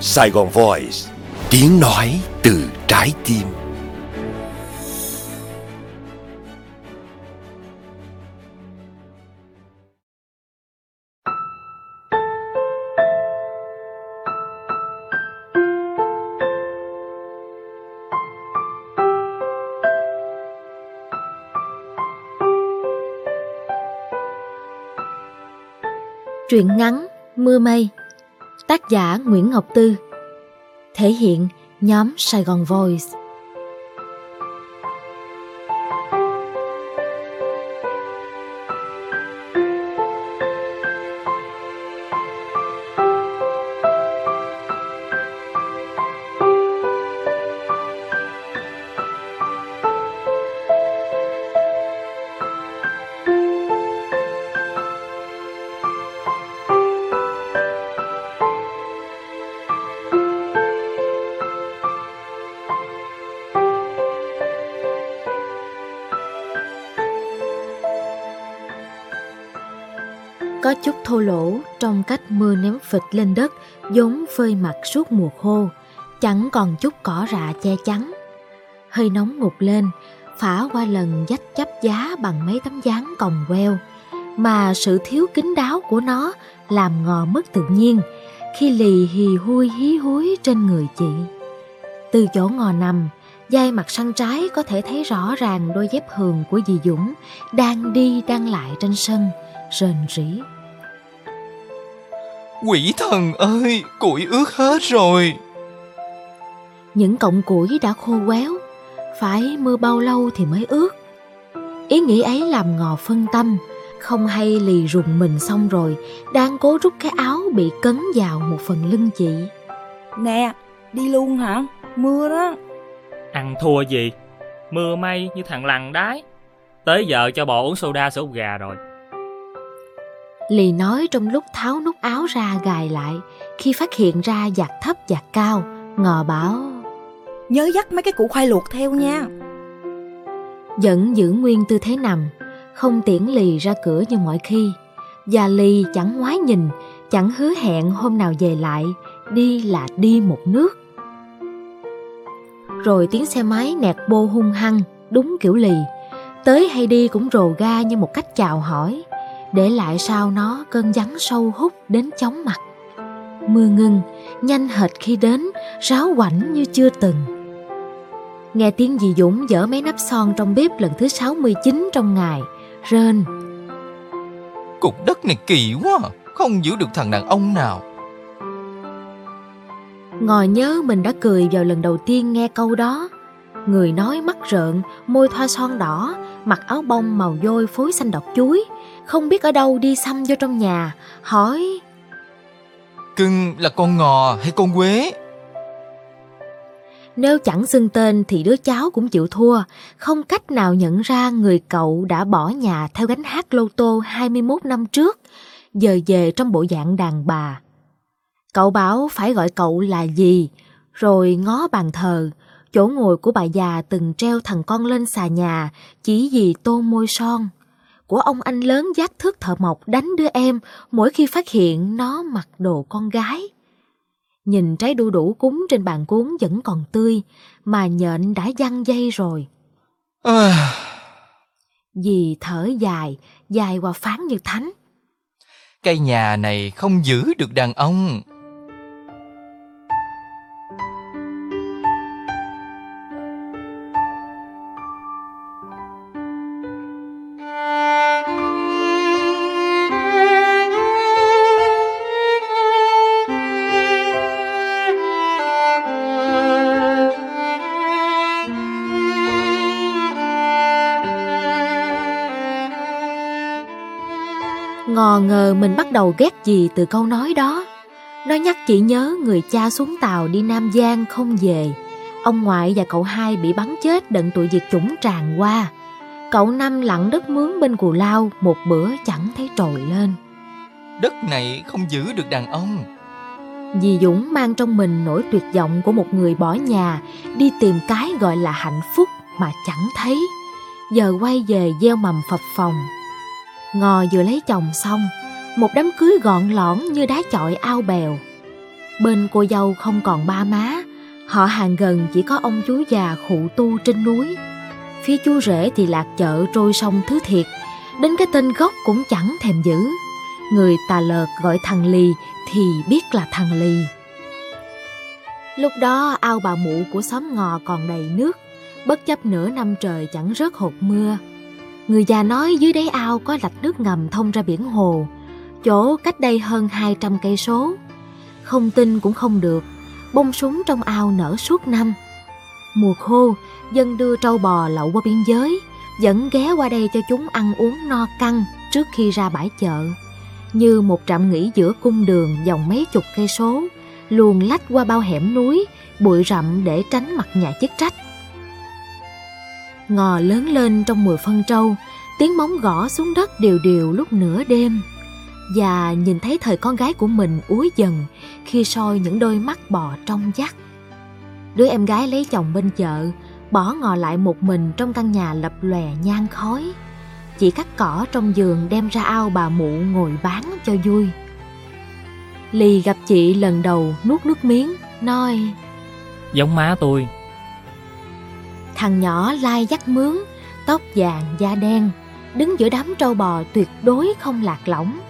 Sài Gòn Voice. Tiếng nói từ trái tim. Truyện ngắn Mưa mây. Tác giả Nguyễn Ngọc Tư. Thể hiện nhóm Sài Gòn Voice. Có chút thô lỗ trong cách mưa ném phịch lên đất giống phơi mặt suốt mùa khô, chẳng còn chút cỏ rạ che chắn. Hơi nóng ngục lên, phả qua lần dách chấp giá bằng mấy tấm dáng còng queo, mà sự thiếu kín đáo của nó làm ngò mất tự nhiên khi lì hì hui hí húi trên người chị. Từ chỗ ngò nằm, dai mặt săn trái có thể thấy rõ ràng đôi dép hường của dì Dũng đang đi đang lại trên sân, rền rỉ. Quỷ thần ơi, củi ướt hết rồi. Những cọng củi đã khô quéo, phải mưa bao lâu thì mới ướt. Ý nghĩ ấy làm ngò phân tâm, không hay lì rùng mình xong rồi, đang cố rút cái áo bị cấn vào một phần lưng chị. Nè, đi luôn hả? Mưa đó. Ăn thua gì? Mưa may như thằng lằn đái. Tới giờ cho bò uống soda sữa gà rồi. Lì nói trong lúc tháo nút áo ra gài lại, khi phát hiện ra giặt thấp giặt cao, ngò bảo Nhớ dắt mấy cái củ khoai luộc theo nha. vẫn giữ nguyên tư thế nằm, không tiễn lì ra cửa như mọi khi. Và lì chẳng ngoái nhìn, chẳng hứa hẹn hôm nào về lại, đi là đi một nước. Rồi tiếng xe máy nẹt bô hung hăng, đúng kiểu lì. Tới hay đi cũng rồ ga như một cách chào hỏi, để lại sau nó cơn vắng sâu hút đến chóng mặt. Mưa ngưng, nhanh hệt khi đến, ráo quảnh như chưa từng. Nghe tiếng dì Dũng dở mấy nắp son trong bếp lần thứ 69 trong ngày, rên. Cục đất này kỳ quá, không giữ được thằng đàn ông nào. Ngồi nhớ mình đã cười vào lần đầu tiên nghe câu đó. Người nói mắt rợn, môi thoa son đỏ, mặc áo bông màu vôi phối xanh đọt chuối. Không biết ở đâu đi xăm vô trong nhà, hỏi Cưng là con ngò hay con quế? Nếu chẳng xưng tên thì đứa cháu cũng chịu thua, không cách nào nhận ra người cậu đã bỏ nhà theo gánh hát lô tô 21 năm trước, giờ về trong bộ dạng đàn bà. Cậu bảo phải gọi cậu là gì, rồi ngó bàn thờ, chỗ ngồi của bà già từng treo thằng con lên xà nhà, chỉ vì tô môi son. Của ông anh lớn giác thước thợ mộc đánh đứa em mỗi khi phát hiện nó mặc đồ con gái. Nhìn trái đu đủ cúng trên bàn cuốn vẫn còn tươi, mà nhện đã văng dây rồi. À, Dì thở dài, dài qua phán như thánh. cây nhà này không giữ được đàn ông. Ngò ngờ mình bắt đầu ghét gì từ câu nói đó. Nó nhắc chị nhớ người cha xuống tàu đi Nam Giang không về. Ông ngoại và cậu hai bị bắn chết đận tụi diệt chủng tràn qua. Cậu năm lặn đất mướn bên cù lao một bữa chẳng thấy trồi lên. Đất này không giữ được đàn ông. Dì Dũng mang trong mình nỗi tuyệt vọng của một người bỏ nhà đi tìm cái gọi là hạnh phúc mà chẳng thấy. Giờ quay về gieo mầm phập phồng. Ngò vừa lấy chồng xong, một đám cưới gọn lõn như đá chọi ao bèo. Bên cô dâu không còn ba má, họ hàng gần chỉ có ông chú già khụ tu trên núi. Phía chú rể thì lạc chợ trôi sông thứ thiệt, đến cái tên gốc cũng chẳng thèm giữ. Người tà lợt gọi thằng Lì thì biết là thằng Lì. Lúc đó ao bà mụ của xóm ngò còn đầy nước, bất chấp nửa năm trời chẳng rớt hột mưa. Người già nói dưới đáy ao có lạch nước ngầm thông ra biển hồ, chỗ cách đây hơn 200 cây số. Không tin cũng không được, bông súng trong ao nở suốt năm. Mùa khô, dân đưa trâu bò lậu qua biên giới, dẫn ghé qua đây cho chúng ăn uống no căng trước khi ra bãi chợ. Như một trạm nghỉ giữa cung đường dòng mấy chục cây số, luồn lách qua bao hẻm núi, bụi rậm để tránh mặt nhà chức trách. Ngò lớn lên trong mùi phân trâu, tiếng móng gõ xuống đất đều đều lúc nửa đêm. Và nhìn thấy thời con gái của mình úi dần khi soi những đôi mắt bò trong vắt. Đứa em gái lấy chồng bên chợ, bỏ ngò lại một mình trong căn nhà lập lòe nhang khói. Chỉ cắt cỏ trong giường đem ra ao bà mụ ngồi bán cho vui. Lì gặp chị lần đầu nuốt nước miếng, nói Giống má tôi Thằng nhỏ lai dắt mướn, tóc vàng da đen, đứng giữa đám trâu bò tuyệt đối không lạc lõng.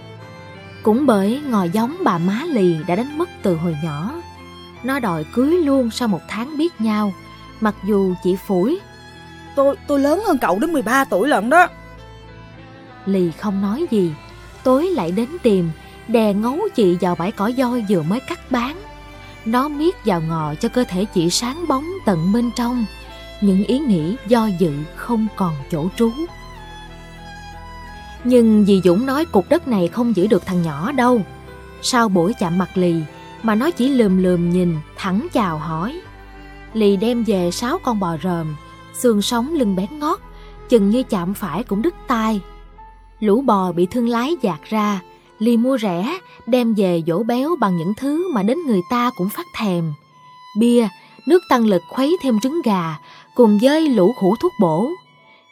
Cũng bởi ngò giống bà má lì đã đánh mất từ hồi nhỏ. Nó đòi cưới luôn sau một tháng biết nhau, mặc dù chỉ phủi. Tôi tôi lớn hơn cậu đến 13 tuổi lận đó. Lì không nói gì, tối lại đến tìm, đè ngấu chị vào bãi cỏ voi vừa mới cắt bán. Nó miết vào ngò cho cơ thể chị sáng bóng tận bên trong, những ý nghĩ do dự không còn chỗ trú. Nhưng dì Dũng nói cục đất này không giữ được thằng nhỏ đâu. Sau buổi chạm mặt Lì mà nó chỉ lườm lườm nhìn, thẳng chào hỏi. Lì đem về sáu con bò rờm, xương sống lưng bén ngót, chừng như chạm phải cũng đứt tai. Lũ bò bị thương lái dạt ra, Lì mua rẻ, đem về dỗ béo bằng những thứ mà đến người ta cũng phát thèm. Bia, nước tăng lực khuấy thêm trứng gà, cùng với lũ hũ thuốc bổ.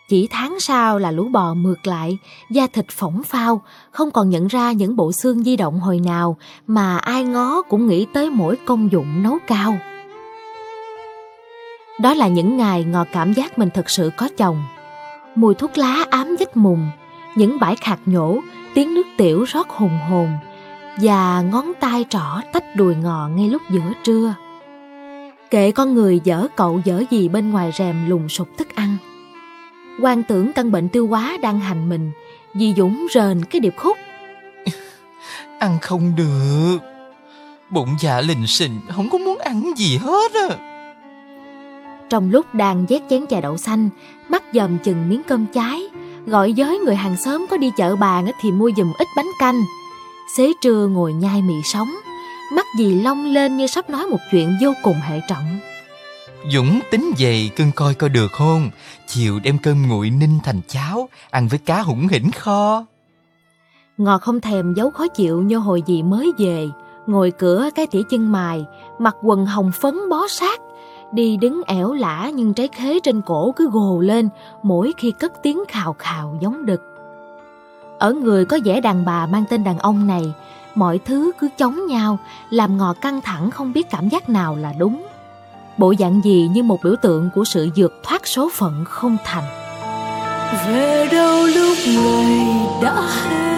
Chỉ tháng sau là lũ bò mượt lại, da thịt phỏng phao, không còn nhận ra những bộ xương di động hồi nào mà ai ngó cũng nghĩ tới mỗi công dụng nấu cao. Đó là những ngày ngò cảm giác mình thực sự có chồng. Mùi thuốc lá ám dích mùng, những bãi khạc nhổ, tiếng nước tiểu rót hùng hồn và ngón tay trỏ tách đùi ngò ngay lúc giữa trưa. Kệ con người dở cậu dở gì bên ngoài rèm lùng sụp thức ăn. quan tưởng căn bệnh tiêu hóa đang hành mình, dì Dũng rền cái điệp khúc. Ăn không được Bụng dạ lình xình Không có muốn ăn gì hết á Trong lúc đang vét chén trà đậu xanh, mắt dòm chừng miếng cơm cháy, gọi giới người hàng xóm có đi chợ bàn thì mua giùm ít bánh canh. Xế trưa ngồi nhai mì sống, mắt dì long lên như sắp nói một chuyện vô cùng hệ trọng. Dũng tính về cưng coi coi được không Chiều đem cơm nguội ninh thành cháo Ăn với cá hủng hỉnh kho Ngọt không thèm giấu khó chịu như hồi dì mới về, ngồi cửa cái tỉa chân mài, mặc quần hồng phấn bó sát, đi đứng ẻo lả nhưng trái khế trên cổ cứ gồ lên mỗi khi cất tiếng khào khào giống đực. Ở người có vẻ đàn bà mang tên đàn ông này, mọi thứ cứ chống nhau, làm ngò căng thẳng không biết cảm giác nào là đúng. Bộ dạng gì như một biểu tượng của sự vượt thoát số phận không thành. về đâu lúc ngày đã hết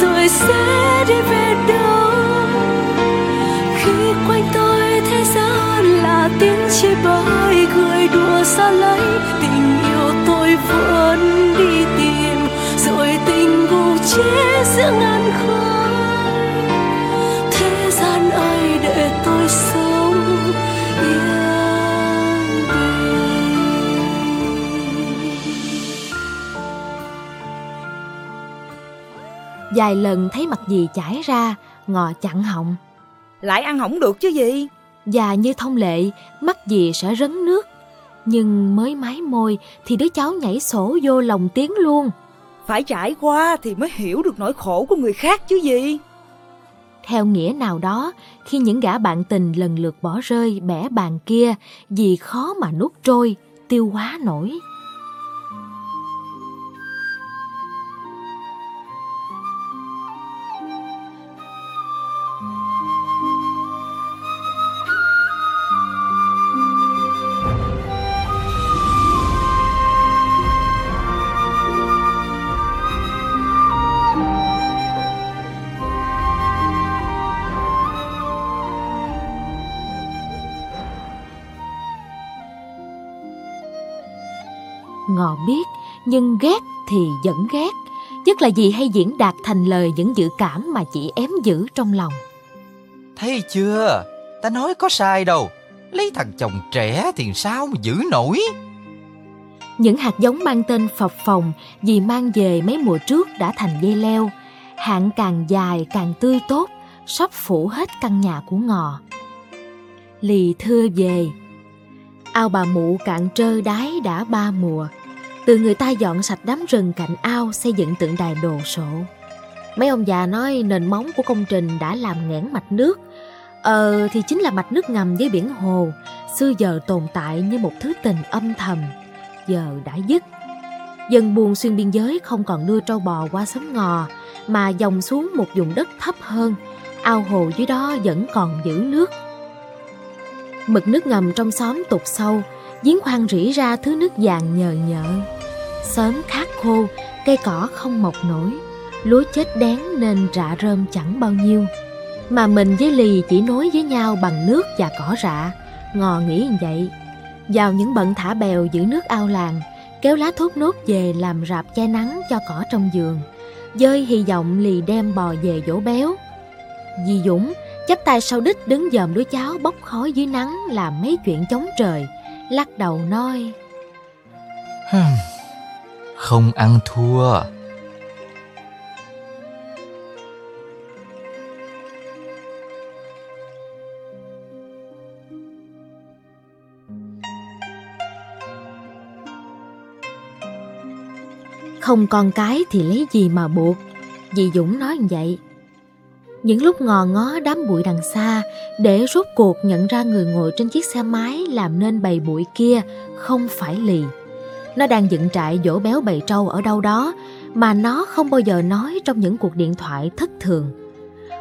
rồi sẽ đi về đâu. Khi quanh tôi thế gian là tiếng chê bơi cười đùa xa lấy tình yêu tôi vẫn đi tìm. Rồi tình gục chết giữa ngàn khói. Vài lần thấy mặt dì chảy ra, ngò chặn họng. Lại ăn không được chứ gì Và như thông lệ, mắt dì sẽ rấn nước. Nhưng mới mái môi thì đứa cháu nhảy sổ vô lòng tiếng luôn. Phải trải qua thì mới hiểu được nỗi khổ của người khác chứ gì Theo nghĩa nào đó, khi những gã bạn tình lần lượt bỏ rơi bẻ bàn kia vì khó mà nuốt trôi, tiêu hóa nổi. Biết, nhưng ghét thì vẫn ghét. Nhất là gì hay diễn đạt thành lời những dự cảm mà chị ém giữ trong lòng. Thấy chưa? Ta nói có sai đâu. Lấy thằng chồng trẻ thì sao mà giữ nổi. Những hạt giống mang tên phập phồng vì mang về mấy mùa trước đã thành dây leo. Hạn càng dài càng tươi tốt, sắp phủ hết căn nhà của ngò. Lì thưa về, ao bà mụ cạn trơ đáy đã ba mùa. Từ người ta dọn sạch đám rừng cạnh ao xây dựng tượng đài đồ sộ. Mấy ông già nói nền móng của công trình đã làm ngẽn mạch nước. Ờ thì chính là mạch nước ngầm với biển hồ, xưa giờ tồn tại như một thứ tình âm thầm, giờ đã dứt. Dân buôn xuyên biên giới không còn đưa trâu bò qua xóm ngò, mà dòng xuống một vùng đất thấp hơn, ao hồ dưới đó vẫn còn giữ nước. Mực nước ngầm trong xóm tụt sâu, giếng khoan rỉ ra thứ nước vàng nhờ nhợ. Sớm khát khô, cây cỏ không mọc nổi, lúa chết đén nên rạ rơm chẳng bao nhiêu. Mà mình với lì chỉ nối với nhau bằng nước và cỏ rạ, ngò nghĩ như vậy. Vào những bận thả bèo giữ nước ao làng, kéo lá thốt nốt về làm rạp che nắng cho cỏ trong giường. Dơi hy vọng lì đem bò về dỗ béo. Dì Dũng chắp tay sau đít đứng dòm đứa cháu bốc khói dưới nắng làm mấy chuyện chống trời, lắc đầu nói. Không ăn thua. Không con cái thì lấy gì mà buộc? Dì Dũng nói vậy. Những lúc ngò ngó đám bụi đằng xa, Để rốt cuộc nhận ra người ngồi trên chiếc xe máy Làm nên bầy bụi kia Không phải lì. Nó đang dựng trại dỗ béo bầy trâu ở đâu đó Mà nó không bao giờ nói Trong những cuộc điện thoại thất thường.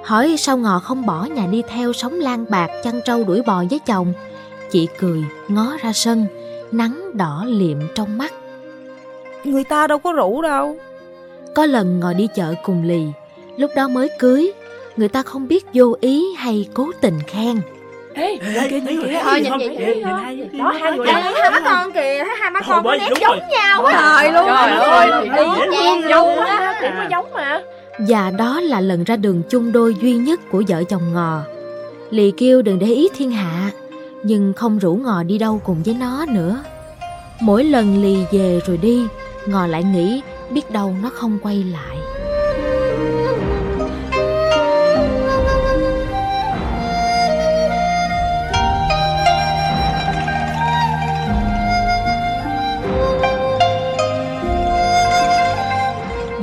Hỏi sao ngò không bỏ nhà đi theo Sống lang bạc chăn trâu đuổi bò với chồng Chị cười ngó ra sân Nắng đỏ liệm trong mắt. Người ta đâu có rủ đâu. Có lần ngồi đi chợ cùng lì Lúc đó mới cưới Người ta không biết vô ý hay cố tình khen Ê, Ê, kìa, nhìn thấy kìa, rồi, thôi nhìn hai- nhìn đó hai người hai má con kìa, thấy hai má Thôi, con đúng giống nhau quá Trời luôn. Trời ơi, luôn á. giống á, cũng có giống mà. Và đó là lần ra đường chung đôi duy nhất của vợ chồng ngò. Lì kêu đừng để ý thiên hạ Nhưng không rủ ngò đi đâu cùng với nó nữa. Mỗi lần lì về rồi đi Ngò lại nghĩ biết đâu nó không quay lại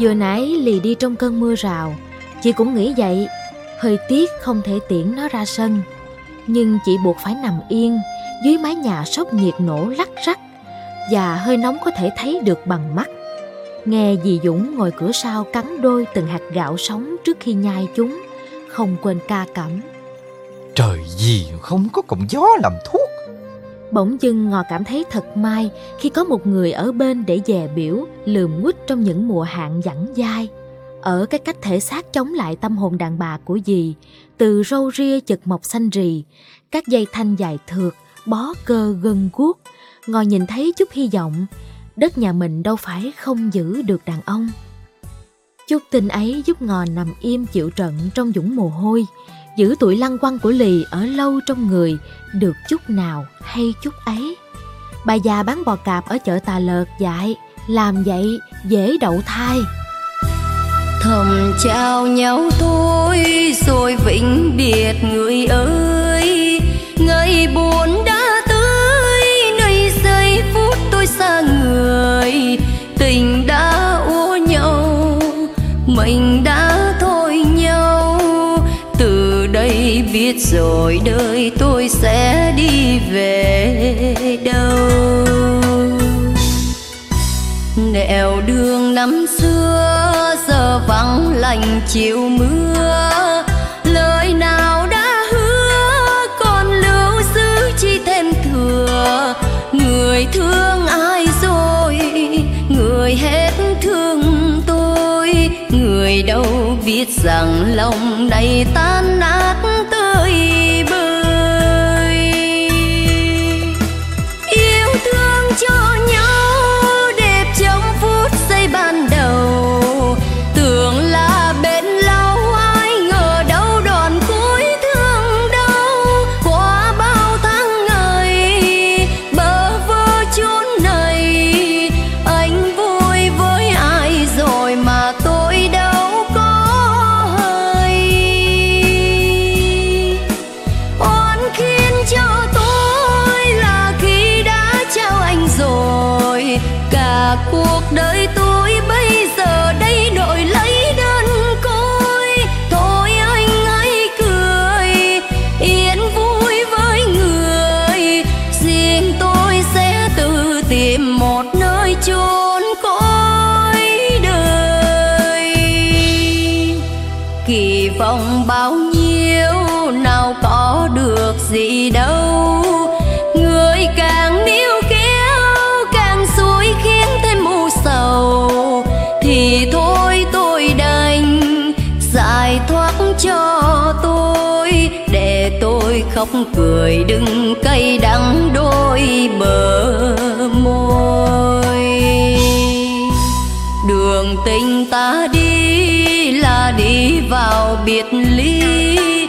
Vừa nãy lì đi trong cơn mưa rào. Chị cũng nghĩ vậy. Hơi tiếc không thể tiễn nó ra sân. Nhưng chị buộc phải nằm yên Dưới mái nhà sốc nhiệt nổ lắc rắc Và hơi nóng có thể thấy được bằng mắt. Nghe dì Dũng ngồi cửa sau cắn đôi từng hạt gạo sống trước khi nhai chúng, Không quên ca cẩm. Trời gì, không có cọng gió làm thuốc. Bỗng dưng Ngò cảm thấy thật may khi có một người ở bên để dè biểu, lườm quýt trong những mùa hạn dẳng dai. Ở cái cách thể xác chống lại tâm hồn đàn bà của dì, từ râu ria chật mọc xanh rì, các dây thanh dài thượt, bó cơ gân guốc, Ngò nhìn thấy chút hy vọng, đất nhà mình đâu phải không giữ được đàn ông. Chút tình ấy giúp ngò nằm im chịu trận trong dũng mồ hôi, giữ tuổi lăng quăng của lì ở lâu trong người, được chút nào hay chút ấy. Bà già bán bò cạp ở chợ Tà Lợt dạy, làm vậy dễ đậu thai. Thầm trao nhau thôi rồi vĩnh biệt người ơi, ngày buồn đã tới, nơi giây phút tôi xa người, tình đã mình đã thôi nhau. Từ đây biết rồi đời tôi sẽ đi về đâu. Nẻo đường năm xưa, giờ vắng lành chiều mưa. rằng lòng đừng cay đắng đôi bờ môi. Đường tình ta đi là đi vào biệt ly.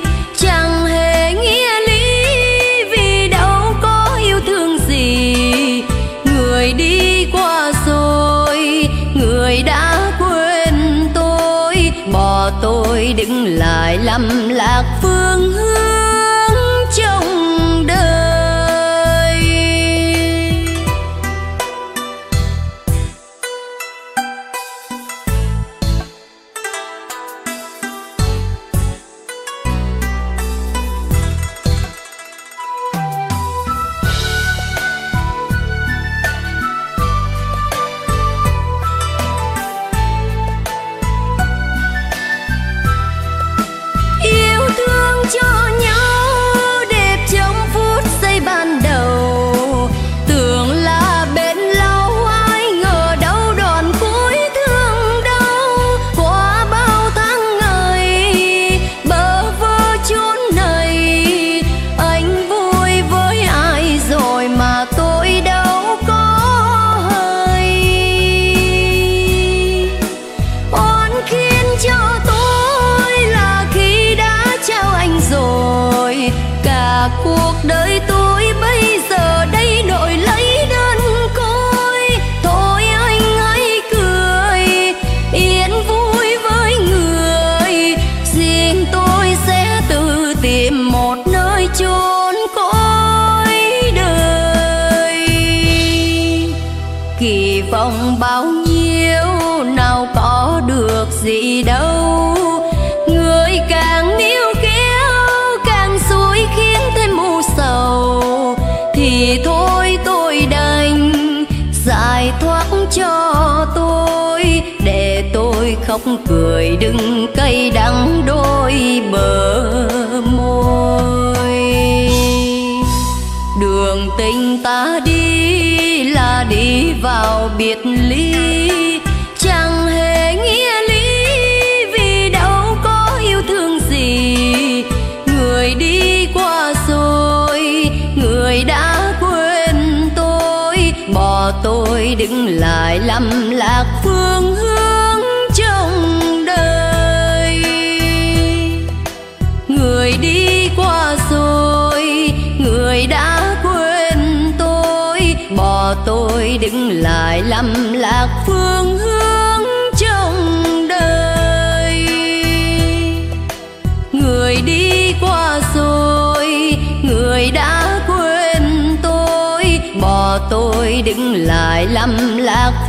khóc cười đừng cây đắng đôi bờ môi. Đường tình ta đi là đi vào biệt ly, chẳng hề nghĩa lý vì đâu có yêu thương gì. Người đi qua rồi, người đã quên tôi, bỏ tôi đứng lại lầm lạc phương hướng. thôi đừng lại lầm lạc phương hướng trong đời. Người đi qua rồi, người đã quên tôi. Bỏ tôi đừng lại lầm lạc